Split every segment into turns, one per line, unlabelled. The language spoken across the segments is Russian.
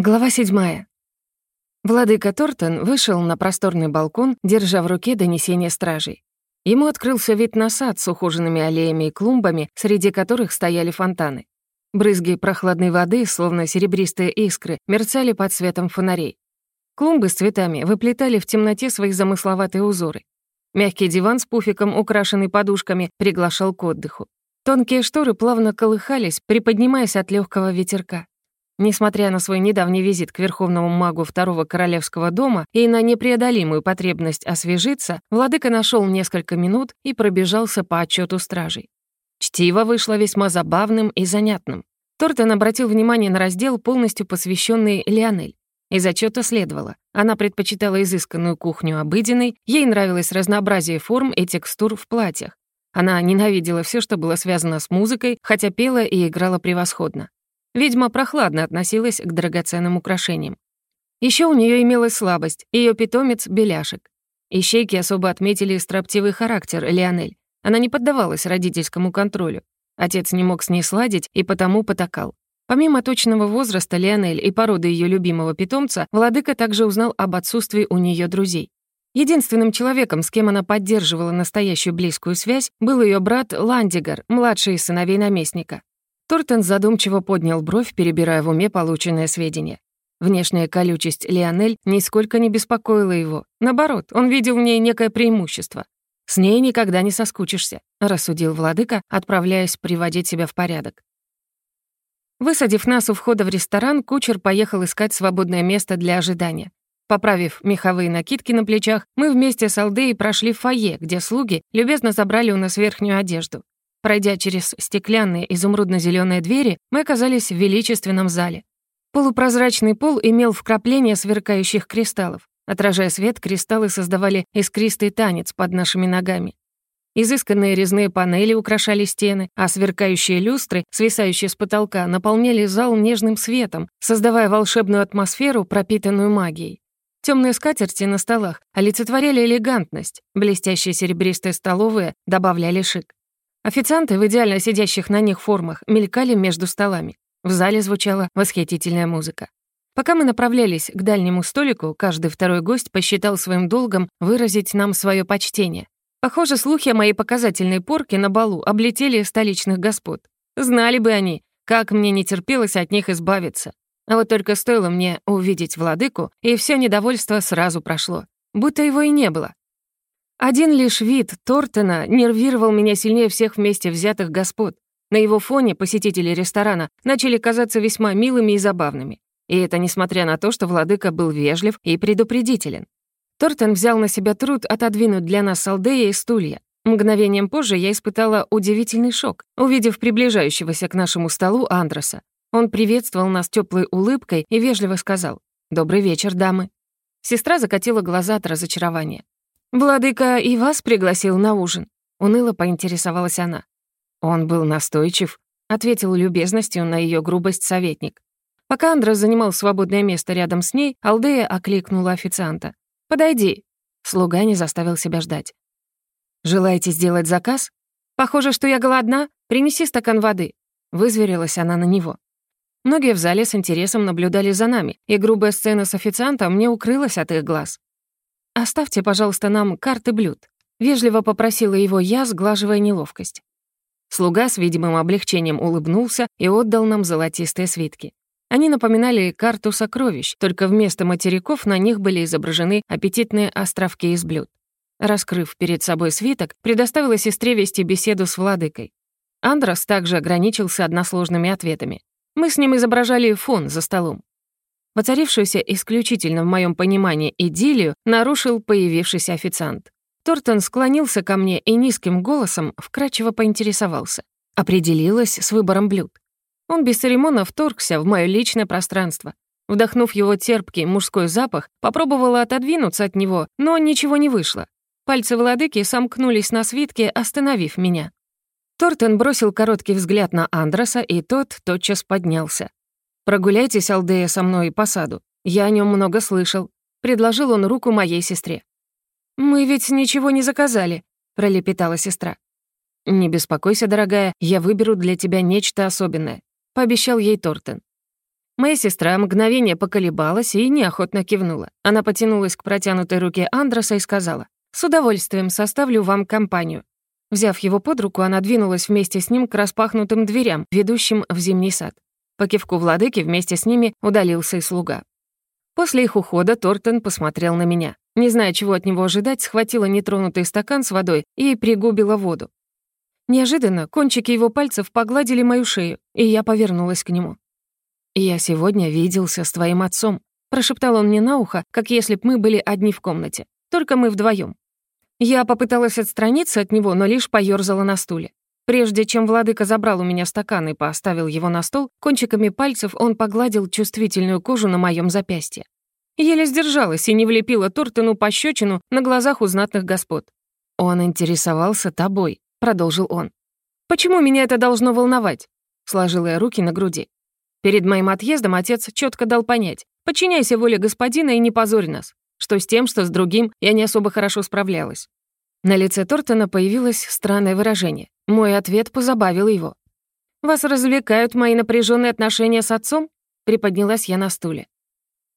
Глава седьмая. Владыка Тортон вышел на просторный балкон, держа в руке донесение стражей. Ему открылся вид на сад с ухоженными аллеями и клумбами, среди которых стояли фонтаны. Брызги прохладной воды, словно серебристые искры, мерцали под светом фонарей. Клумбы с цветами выплетали в темноте свои замысловатые узоры. Мягкий диван с пуфиком, украшенный подушками, приглашал к отдыху. Тонкие шторы плавно колыхались, приподнимаясь от легкого ветерка. Несмотря на свой недавний визит к верховному магу Второго Королевского дома и на непреодолимую потребность освежиться, владыка нашел несколько минут и пробежался по отчету стражей. Чтиво вышло весьма забавным и занятным. Тортон обратил внимание на раздел, полностью посвященный Леонель. Из отчета следовало. Она предпочитала изысканную кухню обыденной, ей нравилось разнообразие форм и текстур в платьях. Она ненавидела все, что было связано с музыкой, хотя пела и играла превосходно. Ведьма прохладно относилась к драгоценным украшениям. Еще у нее имелась слабость, ее питомец — беляшек. Ищейки особо отметили строптивый характер Леонель. Она не поддавалась родительскому контролю. Отец не мог с ней сладить и потому потакал. Помимо точного возраста Леонель и породы ее любимого питомца, владыка также узнал об отсутствии у нее друзей. Единственным человеком, с кем она поддерживала настоящую близкую связь, был ее брат Ландигар, младший из сыновей наместника. Тортен задумчиво поднял бровь, перебирая в уме полученные сведения. Внешняя колючесть Леонель нисколько не беспокоила его. Наоборот, он видел в ней некое преимущество. «С ней никогда не соскучишься», — рассудил владыка, отправляясь приводить себя в порядок. Высадив нас у входа в ресторан, кучер поехал искать свободное место для ожидания. Поправив меховые накидки на плечах, мы вместе с Алдеей прошли в фойе, где слуги любезно забрали у нас верхнюю одежду. Пройдя через стеклянные изумрудно зеленые двери, мы оказались в величественном зале. Полупрозрачный пол имел вкрапления сверкающих кристаллов. Отражая свет, кристаллы создавали искристый танец под нашими ногами. Изысканные резные панели украшали стены, а сверкающие люстры, свисающие с потолка, наполняли зал нежным светом, создавая волшебную атмосферу, пропитанную магией. Темные скатерти на столах олицетворяли элегантность, блестящие серебристые столовые добавляли шик. Официанты в идеально сидящих на них формах мелькали между столами. В зале звучала восхитительная музыка. Пока мы направлялись к дальнему столику, каждый второй гость посчитал своим долгом выразить нам свое почтение. Похоже, слухи о моей показательной порке на балу облетели столичных господ. Знали бы они, как мне не терпелось от них избавиться. А вот только стоило мне увидеть владыку, и все недовольство сразу прошло. Будто его и не было. Один лишь вид Тортона нервировал меня сильнее всех вместе взятых господ. На его фоне посетители ресторана начали казаться весьма милыми и забавными. И это несмотря на то, что владыка был вежлив и предупредителен. Тортон взял на себя труд отодвинуть для нас Алдея и стулья. Мгновением позже я испытала удивительный шок, увидев приближающегося к нашему столу Андроса. Он приветствовал нас теплой улыбкой и вежливо сказал «Добрый вечер, дамы». Сестра закатила глаза от разочарования. «Владыка и вас пригласил на ужин», — уныло поинтересовалась она. Он был настойчив, ответил любезностью на ее грубость советник. Пока Андрос занимал свободное место рядом с ней, Алдея окликнула официанта. «Подойди». Слуга не заставил себя ждать. «Желаете сделать заказ? Похоже, что я голодна. Принеси стакан воды». Вызверилась она на него. Многие в зале с интересом наблюдали за нами, и грубая сцена с официантом не укрылась от их глаз. «Оставьте, пожалуйста, нам карты блюд», — вежливо попросила его я, сглаживая неловкость. Слуга с видимым облегчением улыбнулся и отдал нам золотистые свитки. Они напоминали карту сокровищ, только вместо материков на них были изображены аппетитные островки из блюд. Раскрыв перед собой свиток, предоставила сестре вести беседу с владыкой. Андрос также ограничился односложными ответами. Мы с ним изображали фон за столом. Воцарившуюся исключительно в моем понимании идиллию нарушил появившийся официант. Тортон склонился ко мне и низким голосом вкрадчиво поинтересовался. Определилась с выбором блюд. Он без церемонно вторгся в мое личное пространство. Вдохнув его терпкий мужской запах, попробовала отодвинуться от него, но ничего не вышло. Пальцы владыки сомкнулись на свитке, остановив меня. Тортон бросил короткий взгляд на Андроса, и тот тотчас поднялся. «Прогуляйтесь, Алдея, со мной по саду. Я о нем много слышал». Предложил он руку моей сестре. «Мы ведь ничего не заказали», — пролепетала сестра. «Не беспокойся, дорогая, я выберу для тебя нечто особенное», — пообещал ей Тортен. Моя сестра мгновение поколебалась и неохотно кивнула. Она потянулась к протянутой руке Андроса и сказала, «С удовольствием составлю вам компанию». Взяв его под руку, она двинулась вместе с ним к распахнутым дверям, ведущим в зимний сад. По кивку владыки вместе с ними удалился и слуга. После их ухода Тортон посмотрел на меня. Не зная, чего от него ожидать, схватила нетронутый стакан с водой и пригубила воду. Неожиданно кончики его пальцев погладили мою шею, и я повернулась к нему. «Я сегодня виделся с твоим отцом», — прошептал он мне на ухо, как если б мы были одни в комнате. Только мы вдвоем. Я попыталась отстраниться от него, но лишь поёрзала на стуле. Прежде чем владыка забрал у меня стакан и поставил его на стол, кончиками пальцев он погладил чувствительную кожу на моем запястье. Еле сдержалась и не влепила Тортену пощечину на глазах у знатных господ. «Он интересовался тобой», — продолжил он. «Почему меня это должно волновать?» — сложила я руки на груди. Перед моим отъездом отец четко дал понять, подчиняйся воле господина и не позорь нас, что с тем, что с другим я не особо хорошо справлялась. На лице Тортона появилось странное выражение. Мой ответ позабавил его. «Вас развлекают мои напряженные отношения с отцом?» Приподнялась я на стуле.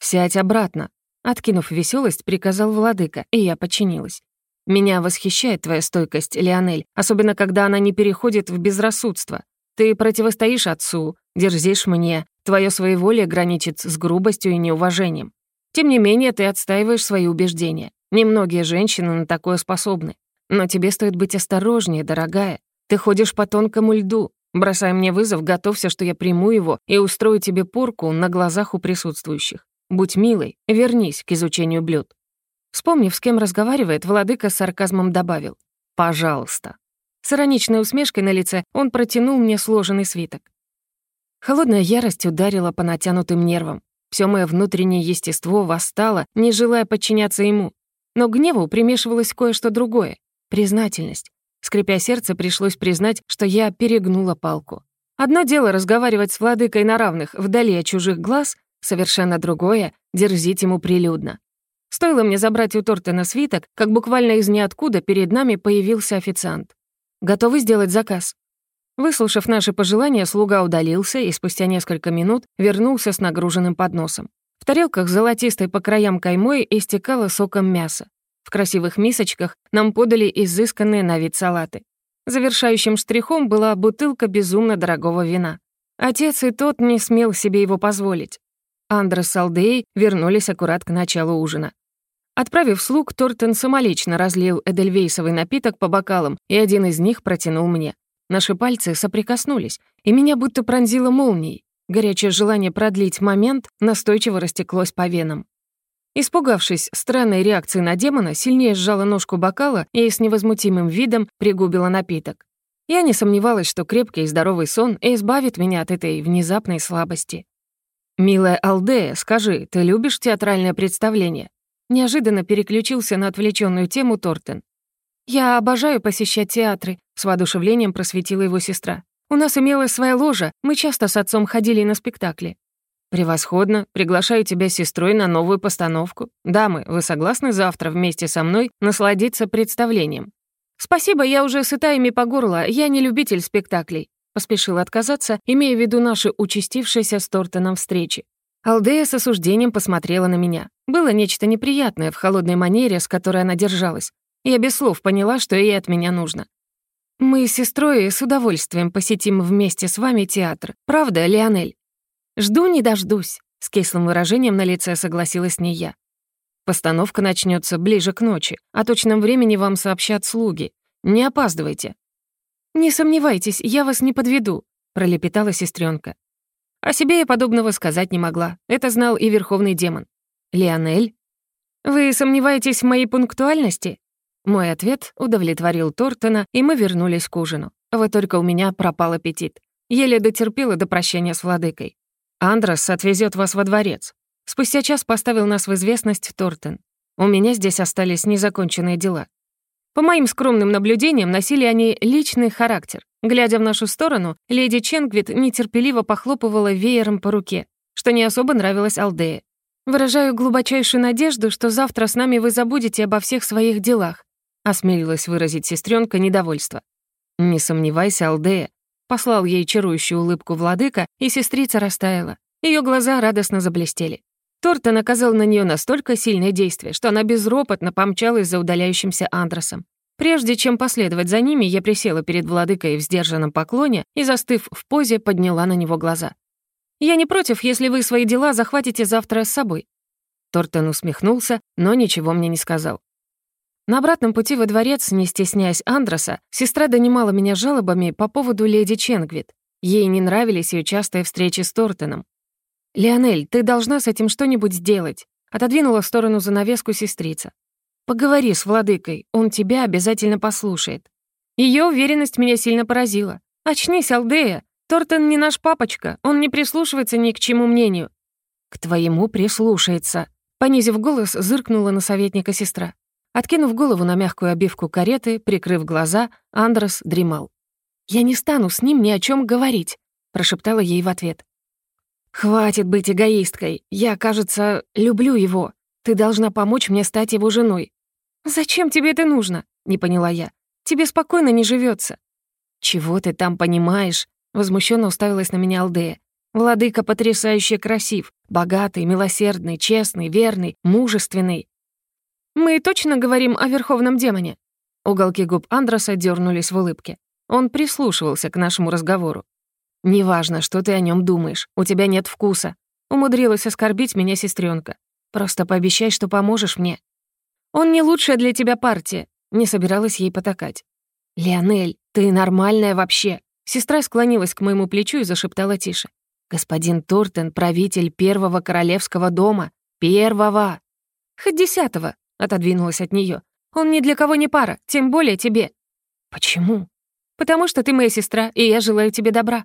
«Сядь обратно», — откинув веселость, приказал владыка, и я подчинилась. «Меня восхищает твоя стойкость, Леонель, особенно когда она не переходит в безрассудство. Ты противостоишь отцу, дерзишь мне, твое своеволие граничит с грубостью и неуважением. Тем не менее, ты отстаиваешь свои убеждения. Немногие женщины на такое способны. Но тебе стоит быть осторожнее, дорогая. Ты ходишь по тонкому льду. Бросай мне вызов, готовься, что я приму его и устрою тебе порку на глазах у присутствующих. Будь милой, вернись к изучению блюд». Вспомнив, с кем разговаривает, владыка с сарказмом добавил. «Пожалуйста». С ироничной усмешкой на лице он протянул мне сложенный свиток. Холодная ярость ударила по натянутым нервам. Все мое внутреннее естество восстало, не желая подчиняться ему. Но гневу примешивалось кое-что другое — признательность. Скрипя сердце, пришлось признать, что я перегнула палку. Одно дело разговаривать с владыкой на равных, вдали от чужих глаз, совершенно другое — дерзить ему прилюдно. Стоило мне забрать у Тортена свиток, как буквально из ниоткуда перед нами появился официант. Готовы сделать заказ?» Выслушав наши пожелания, слуга удалился и спустя несколько минут вернулся с нагруженным подносом. В тарелках золотистой по краям каймой истекало соком мясо. В красивых мисочках нам подали изысканные на вид салаты. Завершающим штрихом была бутылка безумно дорогого вина. Отец и тот не смел себе его позволить. Андрес с Алдеей вернулись аккурат к началу ужина. Отправив слуг, Тортен самолично разлил эдельвейсовый напиток по бокалам, и один из них протянул мне. Наши пальцы соприкоснулись, и меня будто пронзило молнией. Горячее желание продлить момент настойчиво растеклось по венам. Испугавшись странной реакции на демона, сильнее сжала ножку бокала и с невозмутимым видом пригубила напиток. Я не сомневалась, что крепкий и здоровый сон избавит меня от этой внезапной слабости. «Милая Алдея, скажи, ты любишь театральное представление?» Неожиданно переключился на отвлеченную тему Тортен. «Я обожаю посещать театры», — с воодушевлением просветила его сестра. «У нас имелась своя ложа, мы часто с отцом ходили на спектакли». «Превосходно. Приглашаю тебя с сестрой на новую постановку. Дамы, вы согласны завтра вместе со мной насладиться представлением?» «Спасибо, я уже сыта ими по горло, я не любитель спектаклей», — поспешила отказаться, имея в виду наши участившиеся с Тортоном встречи. Алдея с осуждением посмотрела на меня. Было нечто неприятное в холодной манере, с которой она держалась. Я без слов поняла, что ей от меня нужно. «Мы с сестрой с удовольствием посетим вместе с вами театр. Правда, Леонель?» «Жду не дождусь», — с кислым выражением на лице согласилась не я. «Постановка начнется ближе к ночи. О точном времени вам сообщат слуги. Не опаздывайте». «Не сомневайтесь, я вас не подведу», — пролепетала сестренка. О себе я подобного сказать не могла. Это знал и верховный демон. «Лионель?» «Вы сомневаетесь в моей пунктуальности?» Мой ответ удовлетворил Тортона, и мы вернулись к ужину. Вот только у меня пропал аппетит. Еле дотерпела до прощения с владыкой. «Андрос отвезет вас во дворец». Спустя час поставил нас в известность Тортон. У меня здесь остались незаконченные дела. По моим скромным наблюдениям, носили они личный характер. Глядя в нашу сторону, леди Ченгвит нетерпеливо похлопывала веером по руке, что не особо нравилось Алдее. «Выражаю глубочайшую надежду, что завтра с нами вы забудете обо всех своих делах», осмелилась выразить сестренка недовольство. «Не сомневайся, Алдея», послал ей чарующую улыбку владыка, и сестрица растаяла. Ее глаза радостно заблестели. Тортон оказал на нее настолько сильное действие, что она безропотно помчалась за удаляющимся Андросом. Прежде чем последовать за ними, я присела перед владыкой в сдержанном поклоне и, застыв в позе, подняла на него глаза. «Я не против, если вы свои дела захватите завтра с собой». Тортон усмехнулся, но ничего мне не сказал. На обратном пути во дворец, не стесняясь Андроса, сестра донимала меня жалобами по поводу леди Ченгвит. Ей не нравились ее частые встречи с Тортоном. «Леонель, ты должна с этим что-нибудь сделать», — отодвинула в сторону занавеску сестрица. «Поговори с владыкой, он тебя обязательно послушает». Ее уверенность меня сильно поразила. «Очнись, Алдея! Тортон не наш папочка, он не прислушивается ни к чему мнению». «К твоему прислушается», — понизив голос, зыркнула на советника сестра. Откинув голову на мягкую обивку кареты, прикрыв глаза, Андрос дремал. «Я не стану с ним ни о чем говорить», — прошептала ей в ответ. «Хватит быть эгоисткой. Я, кажется, люблю его. Ты должна помочь мне стать его женой». «Зачем тебе это нужно?» — не поняла я. «Тебе спокойно не живется. «Чего ты там понимаешь?» — возмущенно уставилась на меня Алдея. «Владыка потрясающе красив, богатый, милосердный, честный, верный, мужественный». «Мы точно говорим о верховном демоне?» Уголки губ Андроса дернулись в улыбке. Он прислушивался к нашему разговору. «Неважно, что ты о нем думаешь, у тебя нет вкуса». Умудрилась оскорбить меня сестренка. «Просто пообещай, что поможешь мне». «Он не лучшая для тебя партия», — не собиралась ей потакать. «Леонель, ты нормальная вообще». Сестра склонилась к моему плечу и зашептала тише. «Господин Тортен — правитель первого королевского дома. Первого!» «Хоть десятого», — отодвинулась от нее. «Он ни для кого не пара, тем более тебе». «Почему?» «Потому что ты моя сестра, и я желаю тебе добра».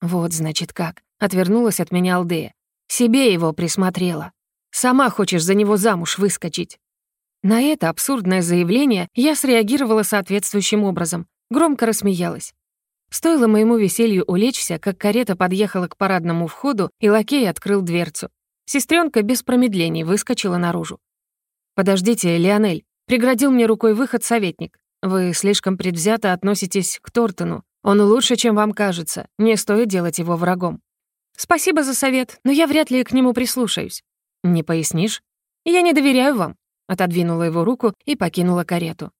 Вот, значит, как. Отвернулась от меня Алдея. Себе его присмотрела. Сама хочешь за него замуж выскочить. На это абсурдное заявление я среагировала соответствующим образом. Громко рассмеялась. Стоило моему веселью улечься, как карета подъехала к парадному входу, и лакей открыл дверцу. Сестренка без промедлений выскочила наружу. «Подождите, Леонель», — преградил мне рукой выход советник. «Вы слишком предвзято относитесь к Тортону. Он лучше, чем вам кажется. Не стоит делать его врагом. Спасибо за совет, но я вряд ли к нему прислушаюсь. Не пояснишь? Я не доверяю вам. Отодвинула его руку и покинула карету.